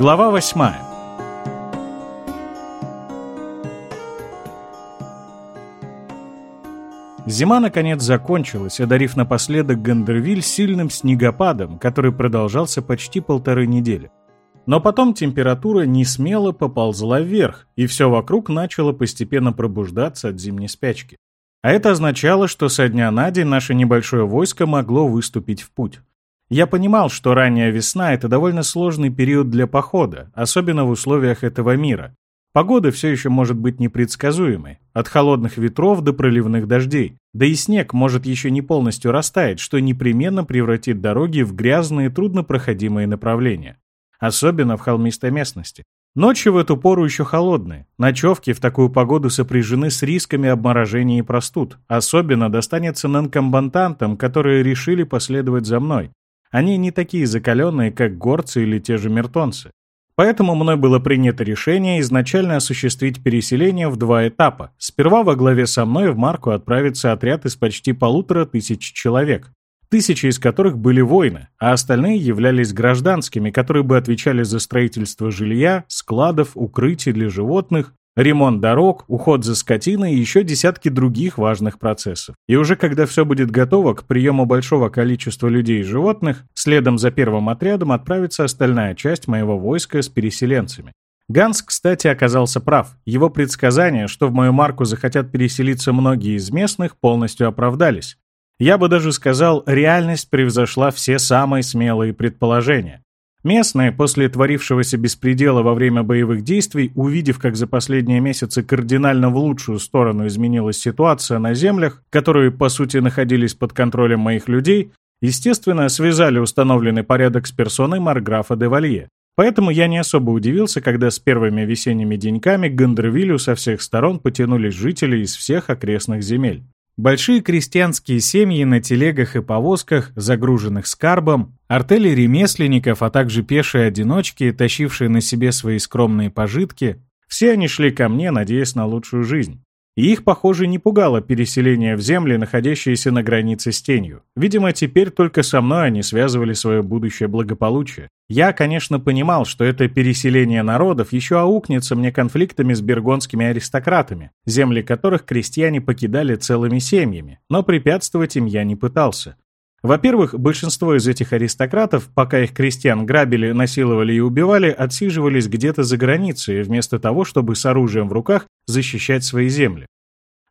Глава восьмая. Зима наконец закончилась, одарив напоследок Гандервиль сильным снегопадом, который продолжался почти полторы недели. Но потом температура не смело поползла вверх, и все вокруг начало постепенно пробуждаться от зимней спячки. А это означало, что со дня на день наше небольшое войско могло выступить в путь. Я понимал, что ранняя весна — это довольно сложный период для похода, особенно в условиях этого мира. Погода все еще может быть непредсказуемой, от холодных ветров до проливных дождей. Да и снег может еще не полностью растаять, что непременно превратит дороги в грязные, труднопроходимые направления. Особенно в холмистой местности. Ночи в эту пору еще холодные. Ночевки в такую погоду сопряжены с рисками обморожения и простуд. Особенно достанется нанкомбантантам, которые решили последовать за мной. Они не такие закаленные, как горцы или те же мертонцы. Поэтому мной было принято решение изначально осуществить переселение в два этапа. Сперва во главе со мной в Марку отправится отряд из почти полутора тысяч человек, тысячи из которых были воины, а остальные являлись гражданскими, которые бы отвечали за строительство жилья, складов, укрытий для животных, ремонт дорог, уход за скотиной и еще десятки других важных процессов. И уже когда все будет готово к приему большого количества людей и животных, следом за первым отрядом отправится остальная часть моего войска с переселенцами. Ганс, кстати, оказался прав. Его предсказания, что в мою марку захотят переселиться многие из местных, полностью оправдались. Я бы даже сказал, реальность превзошла все самые смелые предположения. Местные, после творившегося беспредела во время боевых действий, увидев, как за последние месяцы кардинально в лучшую сторону изменилась ситуация на землях, которые, по сути, находились под контролем моих людей, естественно, связали установленный порядок с персоной Марграфа де Валье. Поэтому я не особо удивился, когда с первыми весенними деньками к Гандервилю со всех сторон потянулись жители из всех окрестных земель. Большие крестьянские семьи на телегах и повозках, загруженных скарбом, артели ремесленников, а также пешие одиночки, тащившие на себе свои скромные пожитки, все они шли ко мне, надеясь на лучшую жизнь. И их, похоже, не пугало переселение в земли, находящиеся на границе с тенью. Видимо, теперь только со мной они связывали свое будущее благополучие. Я, конечно, понимал, что это переселение народов еще аукнется мне конфликтами с бергонскими аристократами, земли которых крестьяне покидали целыми семьями, но препятствовать им я не пытался. Во-первых, большинство из этих аристократов, пока их крестьян грабили, насиловали и убивали, отсиживались где-то за границей, вместо того, чтобы с оружием в руках защищать свои земли.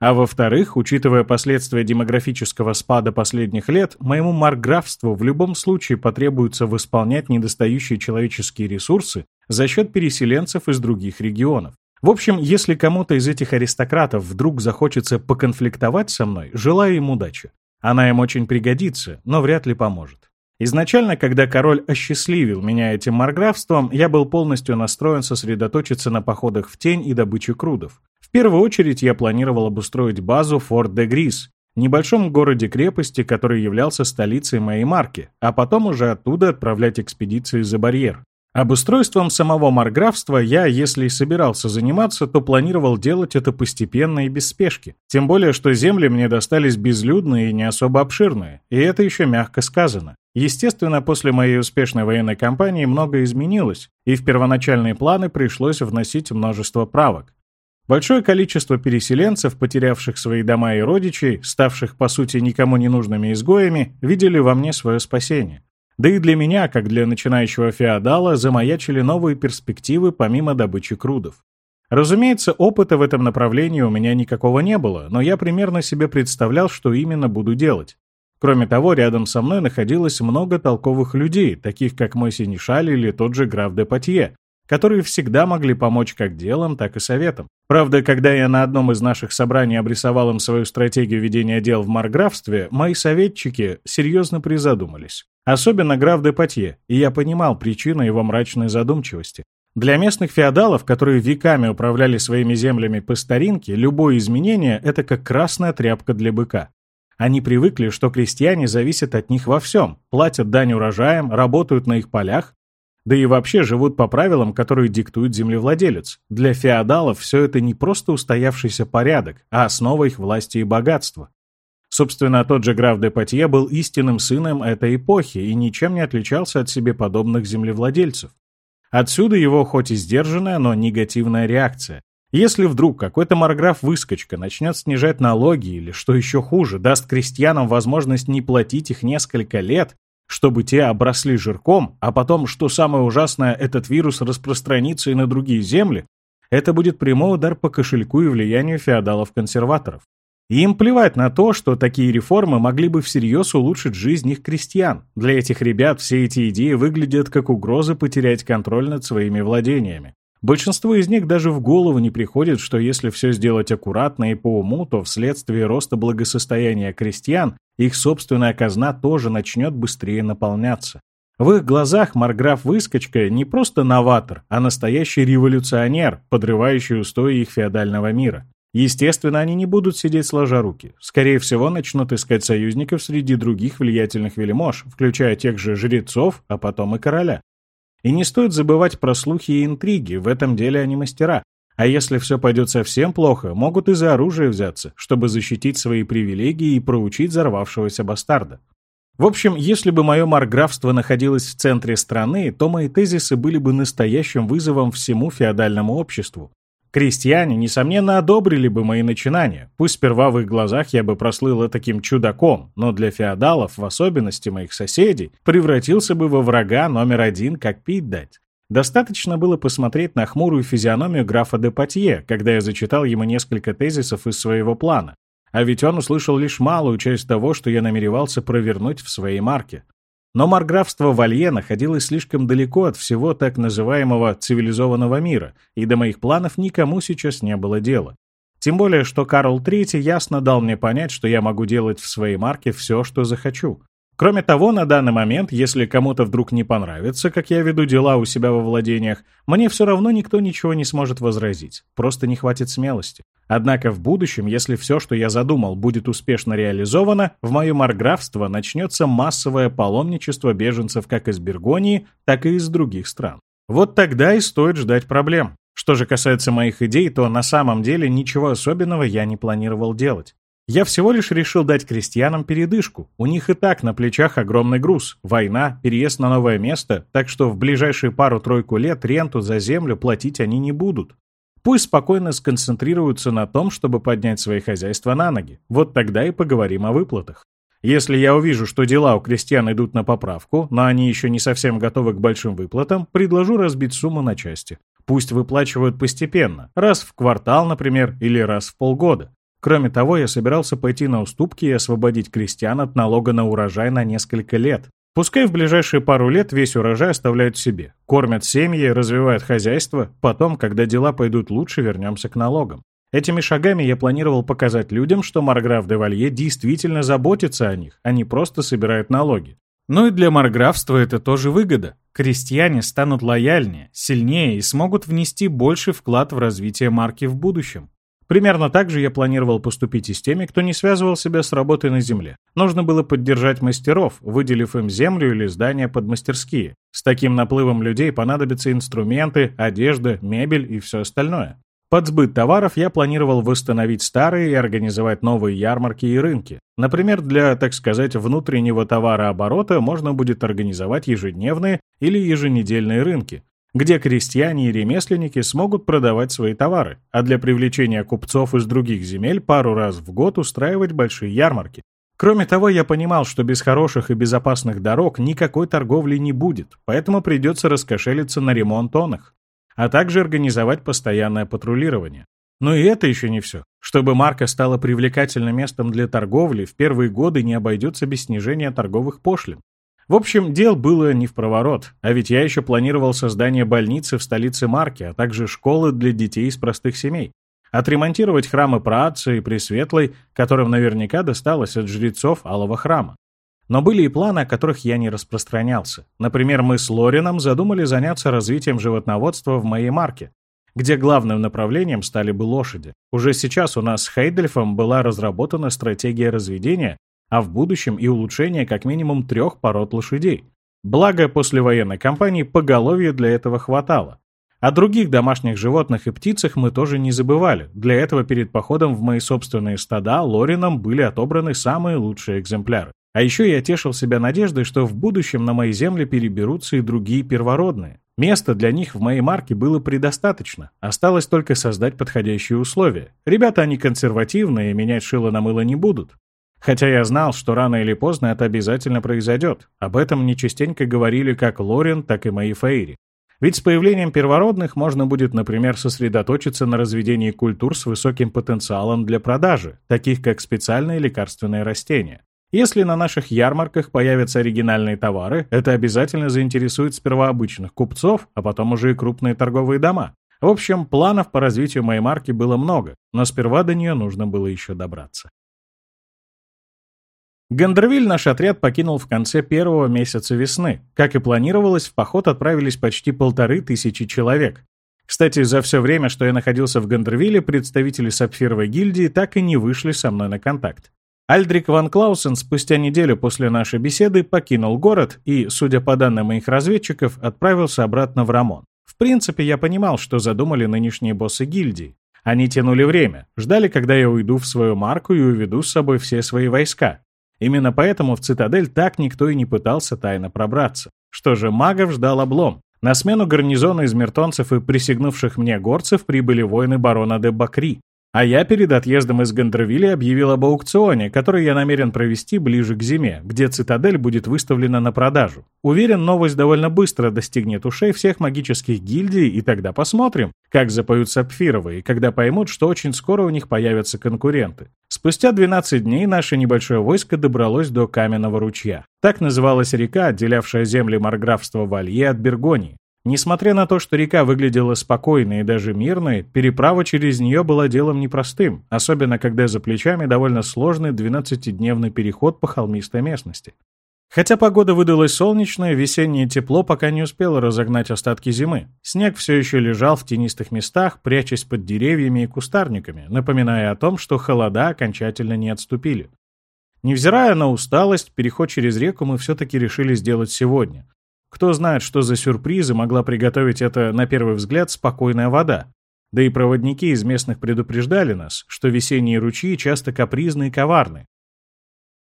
А во-вторых, учитывая последствия демографического спада последних лет, моему маркграфству в любом случае потребуется восполнять недостающие человеческие ресурсы за счет переселенцев из других регионов. В общем, если кому-то из этих аристократов вдруг захочется поконфликтовать со мной, желаю им удачи. Она им очень пригодится, но вряд ли поможет. Изначально, когда король осчастливил меня этим марграфством, я был полностью настроен сосредоточиться на походах в тень и добыче крудов. В первую очередь я планировал обустроить базу Форт де Грис, небольшом городе-крепости, который являлся столицей моей марки, а потом уже оттуда отправлять экспедиции за барьер. Обустройством самого марграфства я, если и собирался заниматься, то планировал делать это постепенно и без спешки. Тем более, что земли мне достались безлюдные и не особо обширные, и это еще мягко сказано. Естественно, после моей успешной военной кампании многое изменилось, и в первоначальные планы пришлось вносить множество правок. Большое количество переселенцев, потерявших свои дома и родичей, ставших по сути никому не нужными изгоями, видели во мне свое спасение. Да и для меня, как для начинающего феодала, замаячили новые перспективы помимо добычи крудов. Разумеется, опыта в этом направлении у меня никакого не было, но я примерно себе представлял, что именно буду делать. Кроме того, рядом со мной находилось много толковых людей, таких как мой синишаль или тот же граф де Патье, которые всегда могли помочь как делом, так и советом. Правда, когда я на одном из наших собраний обрисовал им свою стратегию ведения дел в Марграфстве, мои советчики серьезно призадумались. Особенно граф де Патье, и я понимал причину его мрачной задумчивости. Для местных феодалов, которые веками управляли своими землями по старинке, любое изменение — это как красная тряпка для быка. Они привыкли, что крестьяне зависят от них во всем, платят дань урожаям, работают на их полях, да и вообще живут по правилам, которые диктует землевладелец. Для феодалов все это не просто устоявшийся порядок, а основа их власти и богатства. Собственно, тот же граф де Патье был истинным сыном этой эпохи и ничем не отличался от себе подобных землевладельцев. Отсюда его хоть и сдержанная, но негативная реакция. Если вдруг какой-то марграф-выскочка начнет снижать налоги или, что еще хуже, даст крестьянам возможность не платить их несколько лет, чтобы те обросли жирком, а потом, что самое ужасное, этот вирус распространится и на другие земли, это будет прямой удар по кошельку и влиянию феодалов-консерваторов. И им плевать на то, что такие реформы могли бы всерьез улучшить жизнь их крестьян. Для этих ребят все эти идеи выглядят как угроза потерять контроль над своими владениями. Большинству из них даже в голову не приходит, что если все сделать аккуратно и по уму, то вследствие роста благосостояния крестьян их собственная казна тоже начнет быстрее наполняться. В их глазах Марграф-выскочка не просто новатор, а настоящий революционер, подрывающий устои их феодального мира. Естественно, они не будут сидеть сложа руки. Скорее всего, начнут искать союзников среди других влиятельных велимож, включая тех же жрецов, а потом и короля. И не стоит забывать про слухи и интриги, в этом деле они мастера. А если все пойдет совсем плохо, могут и за оружие взяться, чтобы защитить свои привилегии и проучить взорвавшегося бастарда. В общем, если бы мое марграфство находилось в центре страны, то мои тезисы были бы настоящим вызовом всему феодальному обществу. Крестьяне, несомненно, одобрили бы мои начинания. Пусть сперва в их глазах я бы прослыл таким чудаком, но для феодалов, в особенности моих соседей, превратился бы во врага номер один, как пить дать. Достаточно было посмотреть на хмурую физиономию графа де Патье, когда я зачитал ему несколько тезисов из своего плана. А ведь он услышал лишь малую часть того, что я намеревался провернуть в своей марке. Но марграфство Валье находилось слишком далеко от всего так называемого цивилизованного мира, и до моих планов никому сейчас не было дела. Тем более, что Карл III ясно дал мне понять, что я могу делать в своей марке все, что захочу. Кроме того, на данный момент, если кому-то вдруг не понравится, как я веду дела у себя во владениях, мне все равно никто ничего не сможет возразить. Просто не хватит смелости. Однако в будущем, если все, что я задумал, будет успешно реализовано, в мое марграфство начнется массовое паломничество беженцев как из Бергонии, так и из других стран. Вот тогда и стоит ждать проблем. Что же касается моих идей, то на самом деле ничего особенного я не планировал делать. Я всего лишь решил дать крестьянам передышку. У них и так на плечах огромный груз. Война, переезд на новое место, так что в ближайшие пару-тройку лет ренту за землю платить они не будут. Пусть спокойно сконцентрируются на том, чтобы поднять свои хозяйства на ноги. Вот тогда и поговорим о выплатах. Если я увижу, что дела у крестьян идут на поправку, но они еще не совсем готовы к большим выплатам, предложу разбить сумму на части. Пусть выплачивают постепенно, раз в квартал, например, или раз в полгода. Кроме того, я собирался пойти на уступки и освободить крестьян от налога на урожай на несколько лет. Пускай в ближайшие пару лет весь урожай оставляют себе, кормят семьи, развивают хозяйство, потом, когда дела пойдут лучше, вернемся к налогам. Этими шагами я планировал показать людям, что Марграф де Валье действительно заботится о них, а не просто собирает налоги. Ну и для марграфства это тоже выгода. Крестьяне станут лояльнее, сильнее и смогут внести больший вклад в развитие марки в будущем. Примерно так же я планировал поступить и с теми, кто не связывал себя с работой на земле. Нужно было поддержать мастеров, выделив им землю или здания под мастерские. С таким наплывом людей понадобятся инструменты, одежда, мебель и все остальное. Под сбыт товаров я планировал восстановить старые и организовать новые ярмарки и рынки. Например, для, так сказать, внутреннего товарооборота можно будет организовать ежедневные или еженедельные рынки, где крестьяне и ремесленники смогут продавать свои товары, а для привлечения купцов из других земель пару раз в год устраивать большие ярмарки. Кроме того, я понимал, что без хороших и безопасных дорог никакой торговли не будет, поэтому придется раскошелиться на ремонт он а также организовать постоянное патрулирование. Но и это еще не все. Чтобы марка стала привлекательным местом для торговли, в первые годы не обойдется без снижения торговых пошлин. В общем, дел было не в проворот, а ведь я еще планировал создание больницы в столице Марки, а также школы для детей из простых семей. Отремонтировать храмы Праотца и Пресветлой, которым наверняка досталось от жрецов Алого храма. Но были и планы, о которых я не распространялся. Например, мы с Лорином задумали заняться развитием животноводства в моей марке, где главным направлением стали бы лошади. Уже сейчас у нас с Хейдельфом была разработана стратегия разведения а в будущем и улучшение как минимум трех пород лошадей. Благо, после военной кампании поголовья для этого хватало. О других домашних животных и птицах мы тоже не забывали. Для этого перед походом в мои собственные стада Лорином были отобраны самые лучшие экземпляры. А еще я тешил себя надеждой, что в будущем на мои земли переберутся и другие первородные. Места для них в моей марке было предостаточно. Осталось только создать подходящие условия. Ребята они консервативные, менять шило на мыло не будут. Хотя я знал, что рано или поздно это обязательно произойдет. Об этом мне частенько говорили как Лорен, так и мои Фейри. Ведь с появлением первородных можно будет, например, сосредоточиться на разведении культур с высоким потенциалом для продажи, таких как специальные лекарственные растения. Если на наших ярмарках появятся оригинальные товары, это обязательно заинтересует сперва обычных купцов, а потом уже и крупные торговые дома. В общем, планов по развитию моей марки было много, но сперва до нее нужно было еще добраться. Гандервиль наш отряд покинул в конце первого месяца весны. Как и планировалось, в поход отправились почти полторы тысячи человек. Кстати, за все время, что я находился в Гандервилле, представители Сапфировой гильдии так и не вышли со мной на контакт. Альдрик Ван Клаусен спустя неделю после нашей беседы покинул город и, судя по данным моих разведчиков, отправился обратно в Рамон. В принципе, я понимал, что задумали нынешние боссы гильдии. Они тянули время, ждали, когда я уйду в свою марку и уведу с собой все свои войска. Именно поэтому в цитадель так никто и не пытался тайно пробраться. Что же, магов ждал облом. На смену гарнизона из мертонцев и присягнувших мне горцев прибыли воины барона де Бакри. А я перед отъездом из Гандервилля объявил об аукционе, который я намерен провести ближе к зиме, где цитадель будет выставлена на продажу. Уверен, новость довольно быстро достигнет ушей всех магических гильдий, и тогда посмотрим, как запоют сапфировые, когда поймут, что очень скоро у них появятся конкуренты. Спустя 12 дней наше небольшое войско добралось до Каменного ручья. Так называлась река, отделявшая земли марграфства Валье от Бергонии. Несмотря на то, что река выглядела спокойной и даже мирной, переправа через нее была делом непростым, особенно когда за плечами довольно сложный 12-дневный переход по холмистой местности. Хотя погода выдалась солнечная, весеннее тепло пока не успело разогнать остатки зимы. Снег все еще лежал в тенистых местах, прячась под деревьями и кустарниками, напоминая о том, что холода окончательно не отступили. Невзирая на усталость, переход через реку мы все-таки решили сделать сегодня, кто знает, что за сюрпризы могла приготовить эта, на первый взгляд, спокойная вода. Да и проводники из местных предупреждали нас, что весенние ручьи часто капризны и коварны.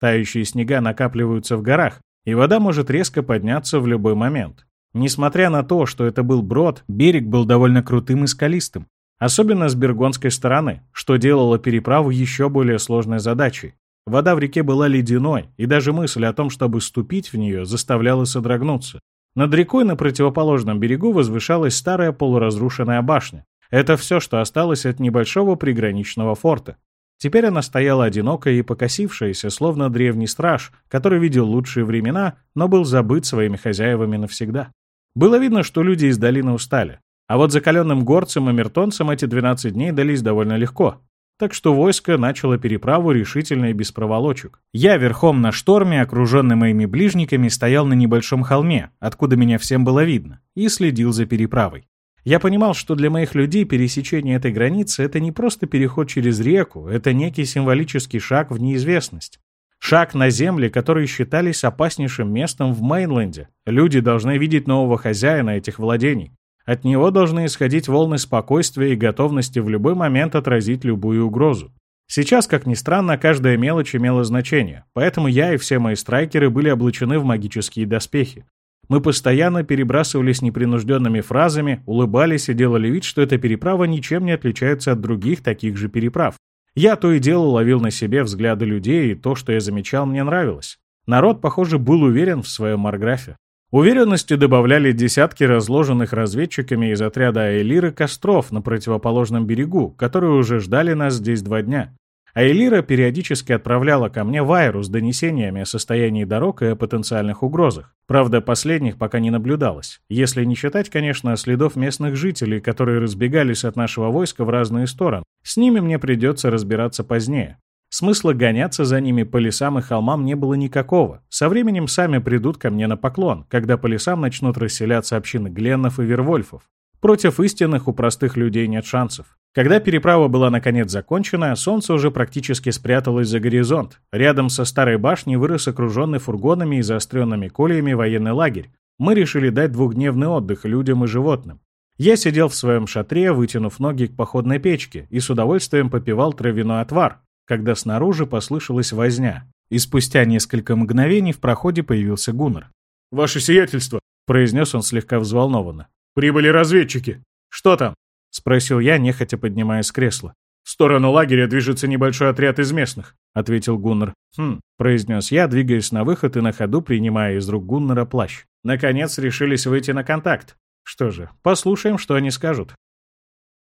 Тающие снега накапливаются в горах, и вода может резко подняться в любой момент. Несмотря на то, что это был брод, берег был довольно крутым и скалистым, особенно с бергонской стороны, что делало переправу еще более сложной задачей. Вода в реке была ледяной, и даже мысль о том, чтобы ступить в нее, заставляла содрогнуться. Над рекой на противоположном берегу возвышалась старая полуразрушенная башня. Это все, что осталось от небольшого приграничного форта. Теперь она стояла одинокая и покосившаяся, словно древний страж, который видел лучшие времена, но был забыт своими хозяевами навсегда. Было видно, что люди из долины устали. А вот закаленным горцам и мертонцам эти 12 дней дались довольно легко так что войско начало переправу решительно и без проволочек. Я верхом на шторме, окруженный моими ближниками, стоял на небольшом холме, откуда меня всем было видно, и следил за переправой. Я понимал, что для моих людей пересечение этой границы — это не просто переход через реку, это некий символический шаг в неизвестность. Шаг на земли, которые считались опаснейшим местом в Мейнленде. Люди должны видеть нового хозяина этих владений. От него должны исходить волны спокойствия и готовности в любой момент отразить любую угрозу. Сейчас, как ни странно, каждая мелочь имела значение, поэтому я и все мои страйкеры были облачены в магические доспехи. Мы постоянно перебрасывались непринужденными фразами, улыбались и делали вид, что эта переправа ничем не отличается от других таких же переправ. Я то и дело ловил на себе взгляды людей, и то, что я замечал, мне нравилось. Народ, похоже, был уверен в своем Марграфе. Уверенности добавляли десятки разложенных разведчиками из отряда Айлиры костров на противоположном берегу, которые уже ждали нас здесь два дня. Айлира периодически отправляла ко мне вайру с донесениями о состоянии дорог и о потенциальных угрозах. Правда, последних пока не наблюдалось. Если не считать, конечно, следов местных жителей, которые разбегались от нашего войска в разные стороны. С ними мне придется разбираться позднее. Смысла гоняться за ними по лесам и холмам не было никакого. Со временем сами придут ко мне на поклон, когда по лесам начнут расселяться общины Гленнов и Вервольфов. Против истинных у простых людей нет шансов. Когда переправа была наконец закончена, солнце уже практически спряталось за горизонт. Рядом со старой башней вырос окруженный фургонами и заостренными колиями военный лагерь. Мы решили дать двухдневный отдых людям и животным. Я сидел в своем шатре, вытянув ноги к походной печке, и с удовольствием попивал травяной отвар, когда снаружи послышалась возня, и спустя несколько мгновений в проходе появился Гуннар. «Ваше сиятельство!» — произнес он слегка взволнованно. Прибыли разведчики. Что там? Спросил я, нехотя поднимаясь с кресла. «В сторону лагеря движется небольшой отряд из местных», — ответил Гуннар. «Хм», — произнес я, двигаясь на выход и на ходу принимая из рук Гуннара плащ. Наконец решились выйти на контакт. Что же, послушаем, что они скажут.